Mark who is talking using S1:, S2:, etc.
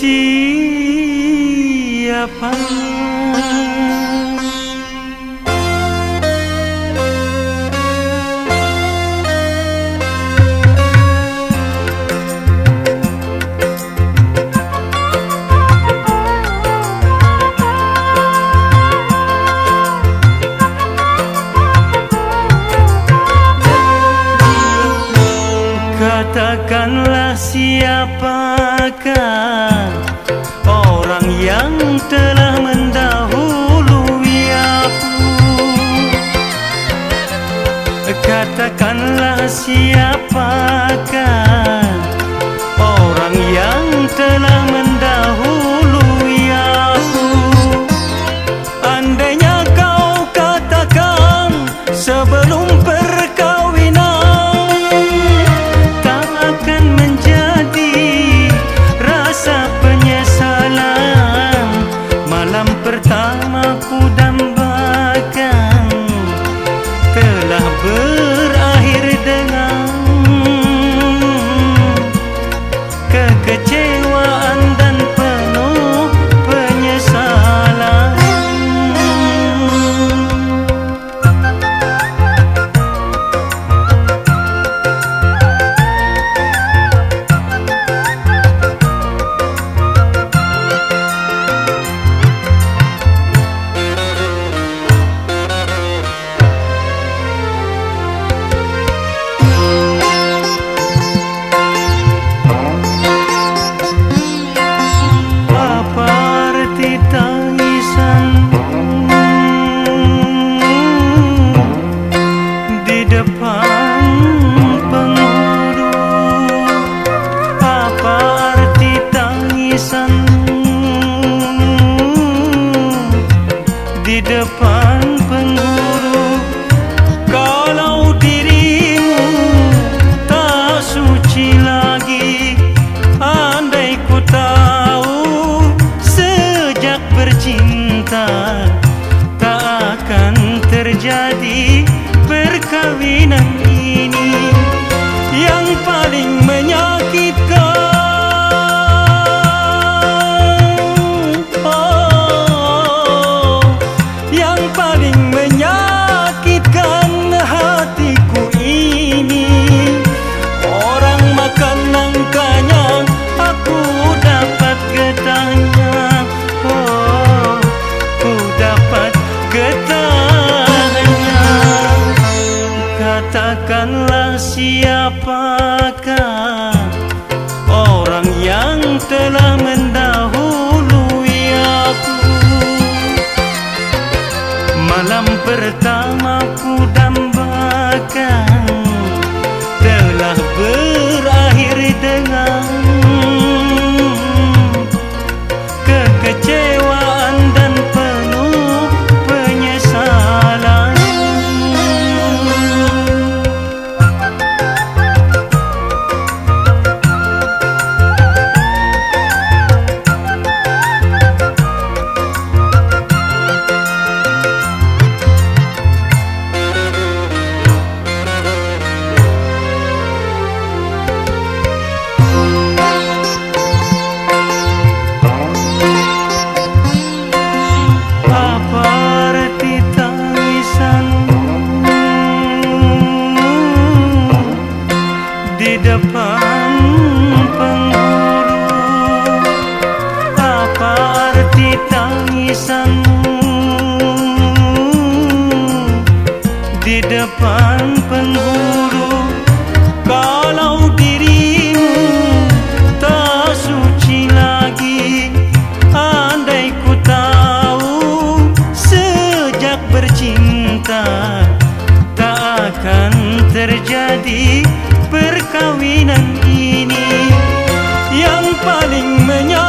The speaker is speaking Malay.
S1: siapa? Katakanlah siapa yang telah mendahului aku. Katakanlah siapakah linh mới nhớ Katakanlah siapakah Orang yang telah mendahului aku? Malam pertama ku datang saling menyatu